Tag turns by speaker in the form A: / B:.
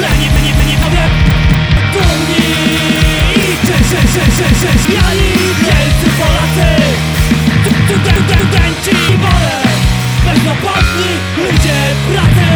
A: Myślenie by nie, by nie powie Dumni Czy, czy, czy, czy, czy, śmiali Wielcy Polacy Studenci i wolę Beznopłatni ludzie pracy